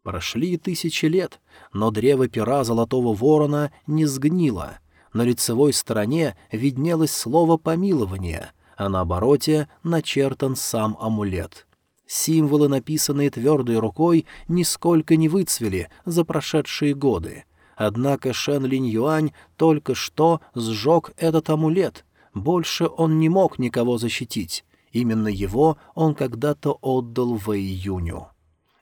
Прошли тысячи лет, но древо пера Золотого Ворона не сгнило. На лицевой стороне виднелось слово «помилование», а на обороте начертан сам амулет. Символы, написанные твердой рукой, нисколько не выцвели за прошедшие годы. Однако Шен Линь Юань только что сжег этот амулет. Больше он не мог никого защитить. Именно его он когда-то отдал в июню.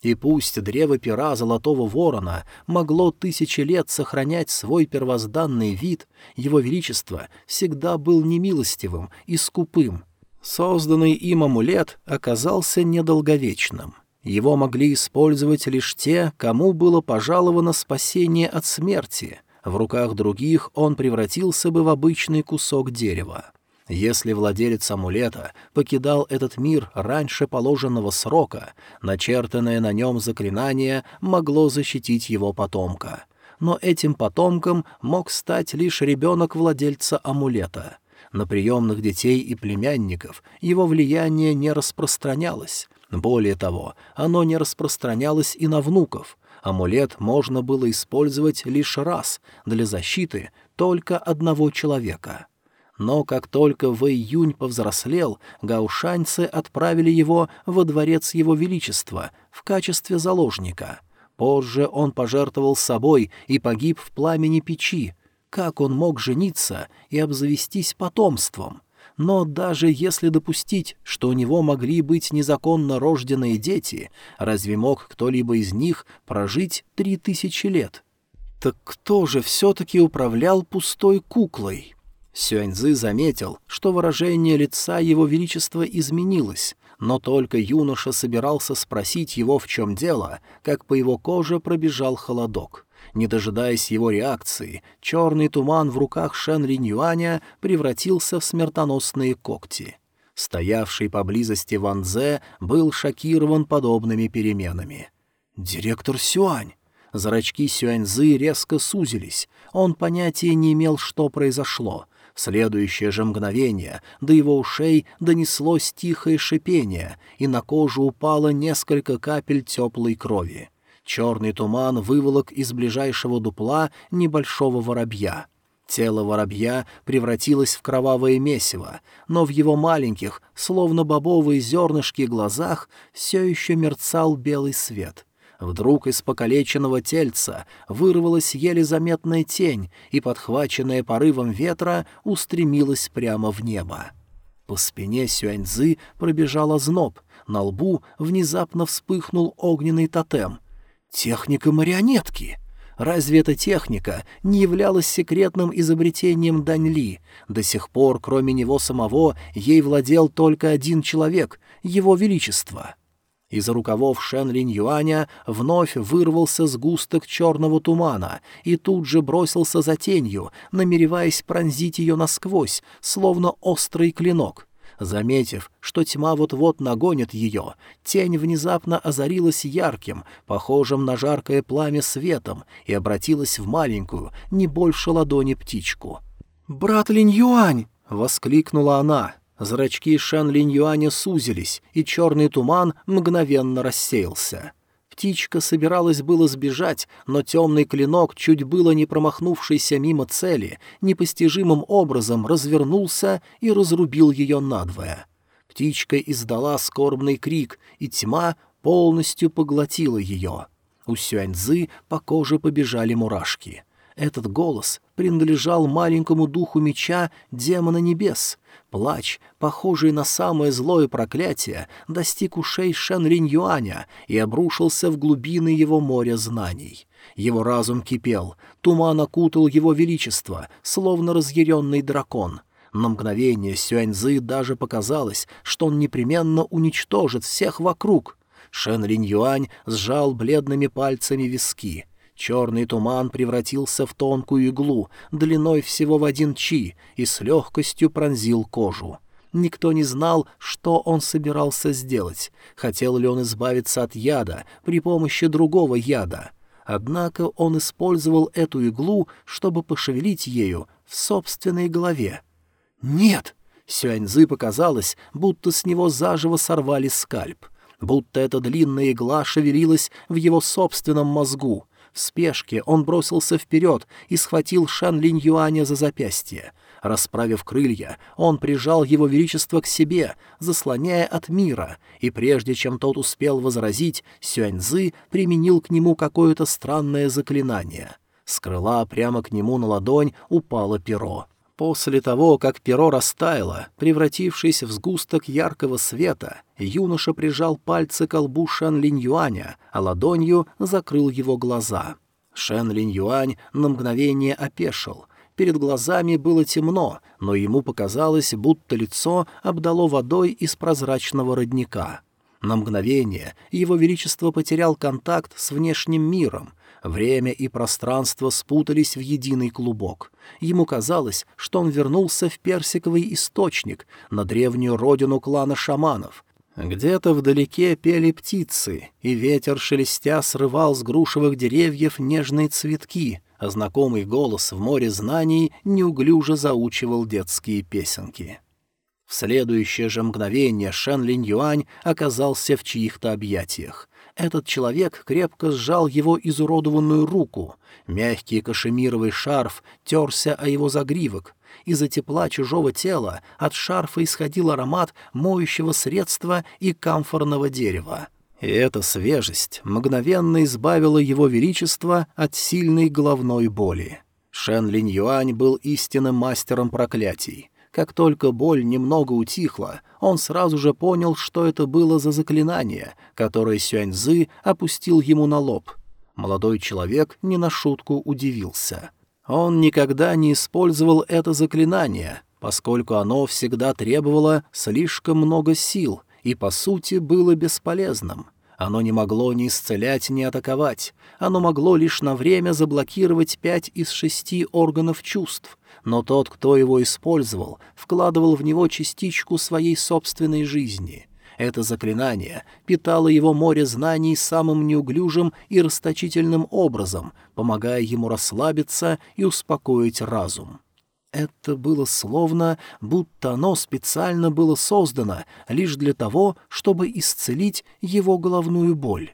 И пусть древо пера Золотого Ворона могло тысячи лет сохранять свой первозданный вид, его величество всегда был немилостивым и скупым. Созданный им амулет оказался недолговечным. Его могли использовать лишь те, кому было пожаловано спасение от смерти. В руках других он превратился бы в обычный кусок дерева. Если владелец амулета покидал этот мир раньше положенного срока, начертанное на нем заклинание могло защитить его потомка. Но этим потомком мог стать лишь ребенок владельца амулета. На приемных детей и племянников его влияние не распространялось. Более того, оно не распространялось и на внуков. Амулет можно было использовать лишь раз для защиты только одного человека — но как только в июнь повзрослел, гаушаньцы отправили его во дворец его величества в качестве заложника. Позже он пожертвовал собой и погиб в пламени печи. Как он мог жениться и обзавестись потомством? Но даже если допустить, что у него могли быть незаконно рожденные дети, разве мог кто-либо из них прожить три тысячи лет? Так кто же все-таки управлял пустой куклой? Сюаньзы заметил, что выражение лица его величества изменилось, но только юноша собирался спросить его, в чем дело, как по его коже пробежал холодок. Не дожидаясь его реакции, черный туман в руках Шен Линь Юаня превратился в смертоносные когти. Стоявший поблизости Ван Зе был шокирован подобными переменами. «Директор Сюань!» Зрачки Сюаньзы резко сузились. Он понятия не имел, что произошло — в следующее же мгновение до его ушей донеслось тихое шипение, и на кожу упало несколько капель теплой крови. Черный туман выволок из ближайшего дупла небольшого воробья. Тело воробья превратилось в кровавое месиво, но в его маленьких, словно бобовые зернышки, глазах все еще мерцал белый свет — Вдруг из покалеченного тельца вырвалась еле заметная тень и, подхваченная порывом ветра, устремилась прямо в небо. По спине Сюаньзы пробежал озноб, на лбу внезапно вспыхнул огненный тотем. «Техника марионетки!» Разве эта техника не являлась секретным изобретением Даньли? До сих пор, кроме него самого, ей владел только один человек — его величество. Из рукавов Шен Линь Юаня вновь вырвался сгусток черного тумана и тут же бросился за тенью, намереваясь пронзить ее насквозь, словно острый клинок. Заметив, что тьма вот-вот нагонит ее, тень внезапно озарилась ярким, похожим на жаркое пламя светом, и обратилась в маленькую, не больше ладони птичку. «Брат Линь Юань!» — воскликнула она. Зрачки Шан Линь Юаня сузились, и черный туман мгновенно рассеялся. Птичка собиралась было сбежать, но темный клинок, чуть было не промахнувшийся мимо цели, непостижимым образом развернулся и разрубил ее надвое. Птичка издала скорбный крик, и тьма полностью поглотила ее. У Сюаньзы по коже побежали мурашки. Этот голос принадлежал маленькому духу меча демона небес. Плач, похожий на самое злое проклятие, достиг ушей Шен Линь Юаня и обрушился в глубины его моря знаний. Его разум кипел, туман окутал его величество, словно разъяренный дракон. На мгновение Сюаньзы даже показалось, что он непременно уничтожит всех вокруг. Шен Линь Юань сжал бледными пальцами виски — Черный туман превратился в тонкую иглу, длиной всего в один чи, и с легкостью пронзил кожу. Никто не знал, что он собирался сделать. Хотел ли он избавиться от яда при помощи другого яда. Однако он использовал эту иглу, чтобы пошевелить ею в собственной голове. «Нет!» Сюаньзы показалось, будто с него заживо сорвали скальп. Будто эта длинная игла шевелилась в его собственном мозгу. В спешке он бросился вперед и схватил Шан Линь Юаня за запястье. Расправив крылья, он прижал его величество к себе, заслоняя от мира, и прежде чем тот успел возразить, Сюаньзы применил к нему какое-то странное заклинание. С крыла прямо к нему на ладонь упало перо. После того, как перо растаяло, превратившись в сгусток яркого света, юноша прижал пальцы к лбу Шэн Линь Юаня, а ладонью закрыл его глаза. Шэн Линь Юань на мгновение опешил. Перед глазами было темно, но ему показалось, будто лицо обдало водой из прозрачного родника. На мгновение его величество потерял контакт с внешним миром — Время и пространство спутались в единый клубок. Ему казалось, что он вернулся в персиковый источник, на древнюю родину клана шаманов. Где-то вдалеке пели птицы, и ветер шелестя срывал с грушевых деревьев нежные цветки, а знакомый голос в море знаний неуглюже заучивал детские песенки. В следующее же мгновение Шэн Линь Юань оказался в чьих-то объятиях. Этот человек крепко сжал его изуродованную руку. Мягкий кашемировый шарф терся о его загривок. Из-за тепла чужого тела от шарфа исходил аромат моющего средства и камфорного дерева. И эта свежесть мгновенно избавила его величество от сильной головной боли. Шен Линь Юань был истинным мастером проклятий. Как только боль немного утихла, он сразу же понял, что это было за заклинание, которое Сюаньзы опустил ему на лоб. Молодой человек не на шутку удивился. Он никогда не использовал это заклинание, поскольку оно всегда требовало слишком много сил и, по сути, было бесполезным. Оно не могло ни исцелять, ни атаковать. Оно могло лишь на время заблокировать пять из шести органов чувств, но тот, кто его использовал, вкладывал в него частичку своей собственной жизни. Это заклинание питало его море знаний самым неуглюжим и расточительным образом, помогая ему расслабиться и успокоить разум. Это было словно, будто оно специально было создано лишь для того, чтобы исцелить его головную боль.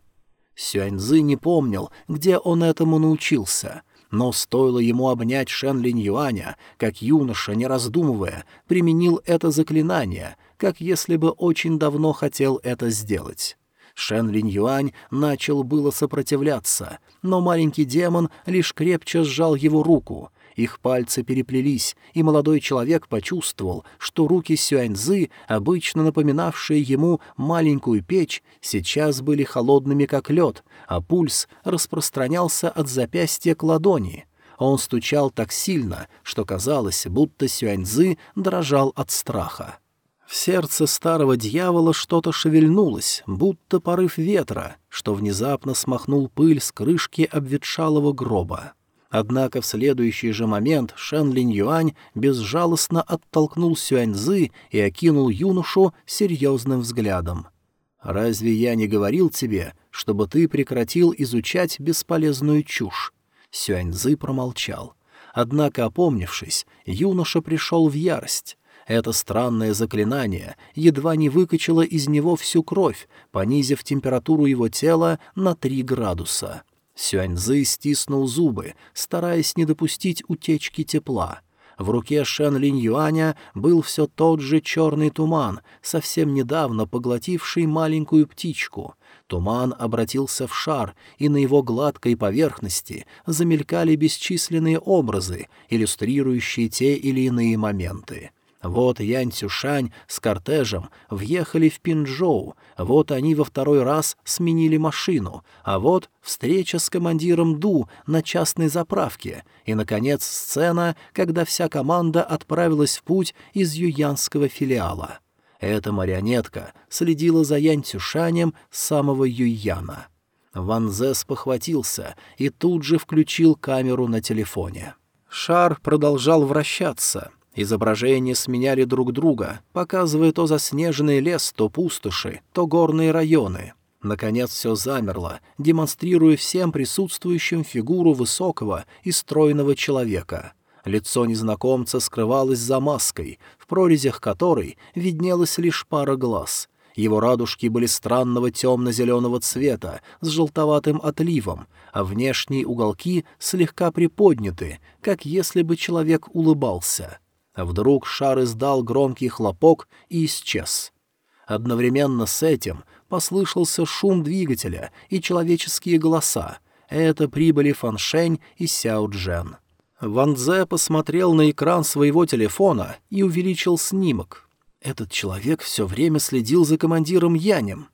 Сюаньзы не помнил, где он этому научился, но стоило ему обнять Шен Линь Юаня, как юноша, не раздумывая, применил это заклинание, как если бы очень давно хотел это сделать. Шен Линь Юань начал было сопротивляться, но маленький демон лишь крепче сжал его руку — их пальцы переплелись, и молодой человек почувствовал, что руки Сюаньзы, обычно напоминавшие ему маленькую печь, сейчас были холодными, как лед, а пульс распространялся от запястья к ладони. Он стучал так сильно, что казалось, будто Сюаньзы дрожал от страха. В сердце старого дьявола что-то шевельнулось, будто порыв ветра, что внезапно смахнул пыль с крышки обветшалого гроба. Однако в следующий же момент Шэн Линь Юань безжалостно оттолкнул Сюаньзы и окинул юношу серьезным взглядом. «Разве я не говорил тебе, чтобы ты прекратил изучать бесполезную чушь?» Сюаньзы промолчал. Однако, опомнившись, юноша пришел в ярость. Это странное заклинание едва не выкачало из него всю кровь, понизив температуру его тела на три градуса. Сюаньзы стиснул зубы, стараясь не допустить утечки тепла. В руке Шен Линь Юаня был все тот же черный туман, совсем недавно поглотивший маленькую птичку. Туман обратился в шар, и на его гладкой поверхности замелькали бесчисленные образы, иллюстрирующие те или иные моменты. Вот Янь Цюшань с кортежем въехали в Пинчжоу, вот они во второй раз сменили машину, а вот встреча с командиром Ду на частной заправке и, наконец, сцена, когда вся команда отправилась в путь из юянского филиала. Эта марионетка следила за Янь Цюшанем с самого Юйяна. Ван Зе спохватился и тут же включил камеру на телефоне. Шар продолжал вращаться — Изображения сменяли друг друга, показывая то заснеженный лес, то пустоши, то горные районы. Наконец все замерло, демонстрируя всем присутствующим фигуру высокого и стройного человека. Лицо незнакомца скрывалось за маской, в прорезях которой виднелась лишь пара глаз. Его радужки были странного темно-зеленого цвета с желтоватым отливом, а внешние уголки слегка приподняты, как если бы человек улыбался. Вдруг шар издал громкий хлопок и исчез. Одновременно с этим послышался шум двигателя и человеческие голоса. Это прибыли Фаншень и Сяо Джен. Ван Дзе посмотрел на экран своего телефона и увеличил снимок. Этот человек все время следил за командиром Янем.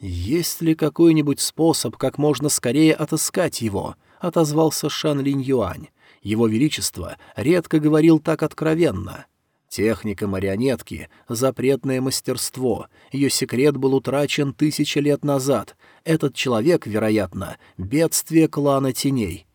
«Есть ли какой-нибудь способ, как можно скорее отыскать его?» — отозвался Шан Линь Юань. Его Величество редко говорил так откровенно. Техника марионетки — запретное мастерство. Ее секрет был утрачен тысячи лет назад. Этот человек, вероятно, бедствие клана теней.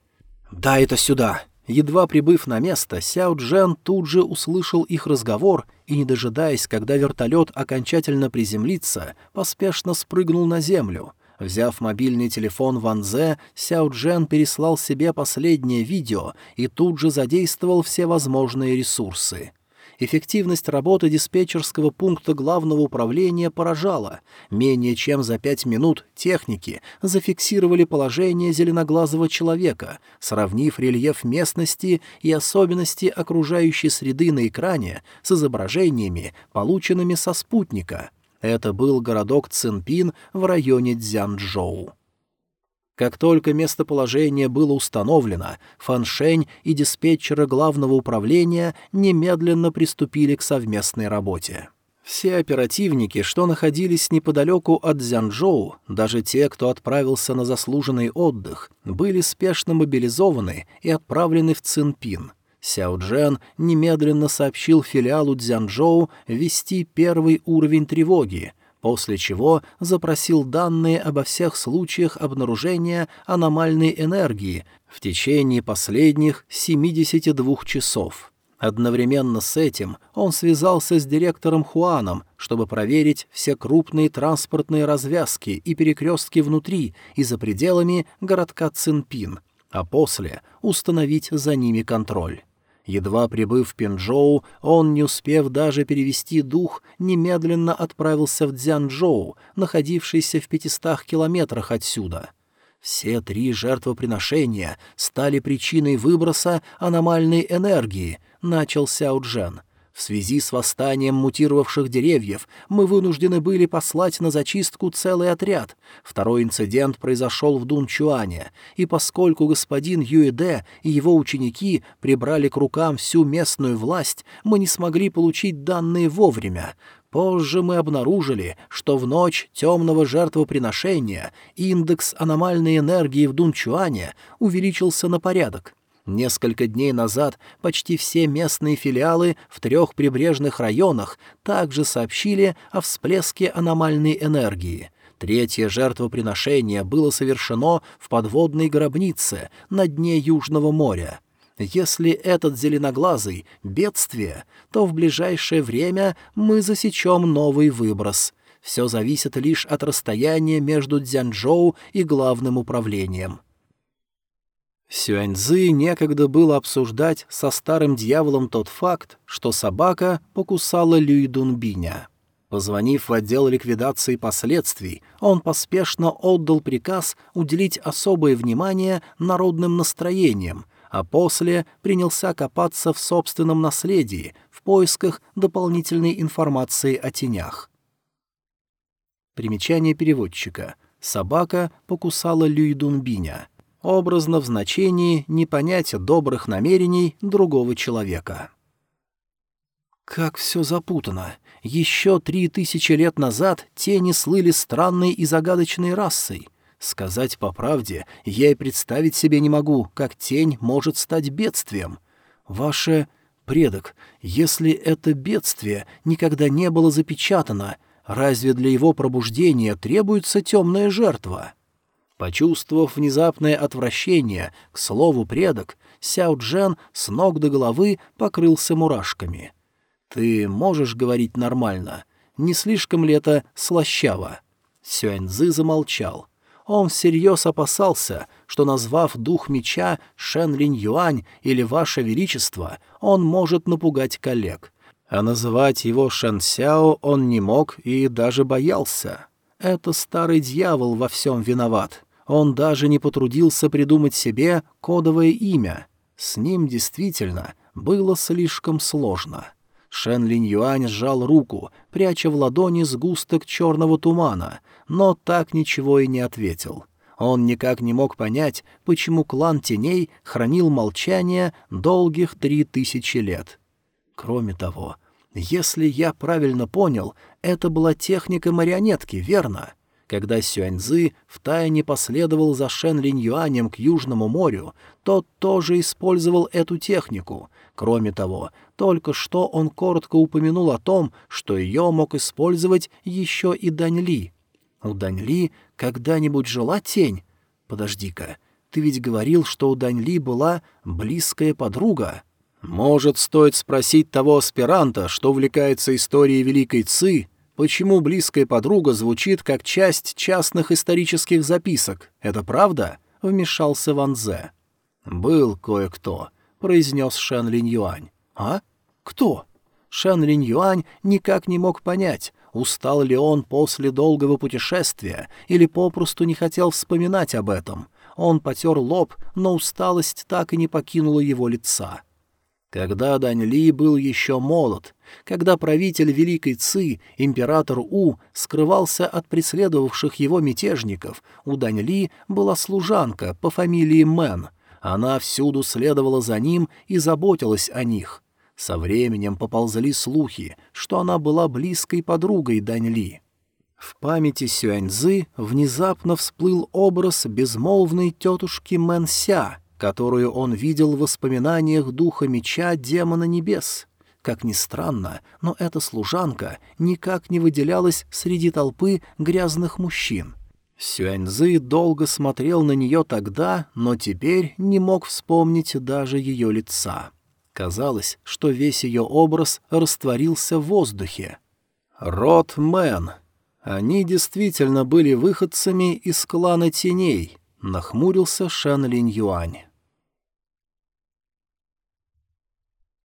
«Дай это сюда!» Едва прибыв на место, Сяо Джен тут же услышал их разговор и, не дожидаясь, когда вертолет окончательно приземлится, поспешно спрыгнул на землю. Взяв мобильный телефон Ван Зе, Сяо Джен переслал себе последнее видео и тут же задействовал все возможные ресурсы. Эффективность работы диспетчерского пункта главного управления поражала. Менее чем за пять минут техники зафиксировали положение зеленоглазого человека, сравнив рельеф местности и особенности окружающей среды на экране с изображениями, полученными со спутника. Это был городок Цинпин в районе Цзянчжоу. Как только местоположение было установлено, Фаншень и диспетчеры главного управления немедленно приступили к совместной работе. Все оперативники, что находились неподалеку от Зянчжоу, даже те, кто отправился на заслуженный отдых, были спешно мобилизованы и отправлены в Цинпин. Сяо Джен немедленно сообщил филиалу Дзянчжоу ввести первый уровень тревоги — после чего запросил данные обо всех случаях обнаружения аномальной энергии в течение последних 72 часов. Одновременно с этим он связался с директором Хуаном, чтобы проверить все крупные транспортные развязки и перекрестки внутри и за пределами городка Цинпин, а после установить за ними контроль. Едва прибыв в Пинчжоу, он, не успев даже перевести дух, немедленно отправился в Дзянчжоу, находившийся в пятистах километрах отсюда. Все три жертвоприношения стали причиной выброса аномальной энергии, начал Сяо Джен — в связи с восстанием мутировавших деревьев мы вынуждены были послать на зачистку целый отряд. Второй инцидент произошел в Дунчуане, и поскольку господин Юэде и его ученики прибрали к рукам всю местную власть, мы не смогли получить данные вовремя. Позже мы обнаружили, что в ночь темного жертвоприношения индекс аномальной энергии в Дунчуане увеличился на порядок. Несколько дней назад почти все местные филиалы в трех прибрежных районах также сообщили о всплеске аномальной энергии. Третье жертвоприношение было совершено в подводной гробнице на дне Южного моря. Если этот зеленоглазый — бедствие, то в ближайшее время мы засечем новый выброс. Все зависит лишь от расстояния между Дзянчжоу и главным управлением. Сюаньзы некогда было обсуждать со старым дьяволом тот факт, что собака покусала Люйдунбиня. Позвонив в отдел ликвидации последствий, он поспешно отдал приказ уделить особое внимание народным настроениям, а после принялся копаться в собственном наследии в поисках дополнительной информации о тенях. Примечание переводчика. Собака покусала Люйдунбиня — образно в значении не понять добрых намерений другого человека. Как все запутано. Еще три тысячи лет назад тени слыли странной и загадочной расой. Сказать по правде, я и представить себе не могу, как тень может стать бедствием. Ваше предок, если это бедствие никогда не было запечатано, разве для его пробуждения требуется темная жертва?» Почувствовав внезапное отвращение к слову «предок», Сяо Джен с ног до головы покрылся мурашками. «Ты можешь говорить нормально? Не слишком ли это слащаво?» Сюаньзы замолчал. Он всерьез опасался, что, назвав дух меча Шен Линь Юань или Ваше Величество, он может напугать коллег. А называть его Шен Сяо он не мог и даже боялся. Это старый дьявол во всем виноват. Он даже не потрудился придумать себе кодовое имя. С ним действительно было слишком сложно. Шен Линь Юань сжал руку, пряча в ладони сгусток черного тумана, но так ничего и не ответил. Он никак не мог понять, почему клан теней хранил молчание долгих три тысячи лет. Кроме того, если я правильно понял, это была техника марионетки, верно? Когда Сюаньзы втайне последовал за Шен Линь Юанем к Южному морю, тот тоже использовал эту технику. Кроме того, только что он коротко упомянул о том, что ее мог использовать еще и Дань Ли. У Дань Ли когда-нибудь жила тень? Подожди-ка, ты ведь говорил, что у Дань Ли была близкая подруга. Может, стоит спросить того аспиранта, что увлекается историей Великой Ци, почему близкая подруга звучит как часть частных исторических записок. Это правда? Вмешался Ван Зе. Был кое-кто, произнес Шэн Линь Юань. А? Кто? Шэн Линь Юань никак не мог понять, Устал ли он после долгого путешествия или попросту не хотел вспоминать об этом? Он потер лоб, но усталость так и не покинула его лица. Когда Дань Ли был еще молод, когда правитель Великой Ци, император У, скрывался от преследовавших его мятежников, у Дань Ли была служанка по фамилии Мэн. Она всюду следовала за ним и заботилась о них. Со временем поползли слухи, что она была близкой подругой Даньли. В памяти Сюаньзы внезапно всплыл образ безмолвной тетушки Мэнся, которую он видел в воспоминаниях духа меча демона небес. Как ни странно, но эта служанка никак не выделялась среди толпы грязных мужчин. Сюаньзы долго смотрел на нее тогда, но теперь не мог вспомнить даже ее лица. Казалось, что весь ее образ растворился в воздухе. Род Мэн. Они действительно были выходцами из клана теней, нахмурился Шан Линь Юань.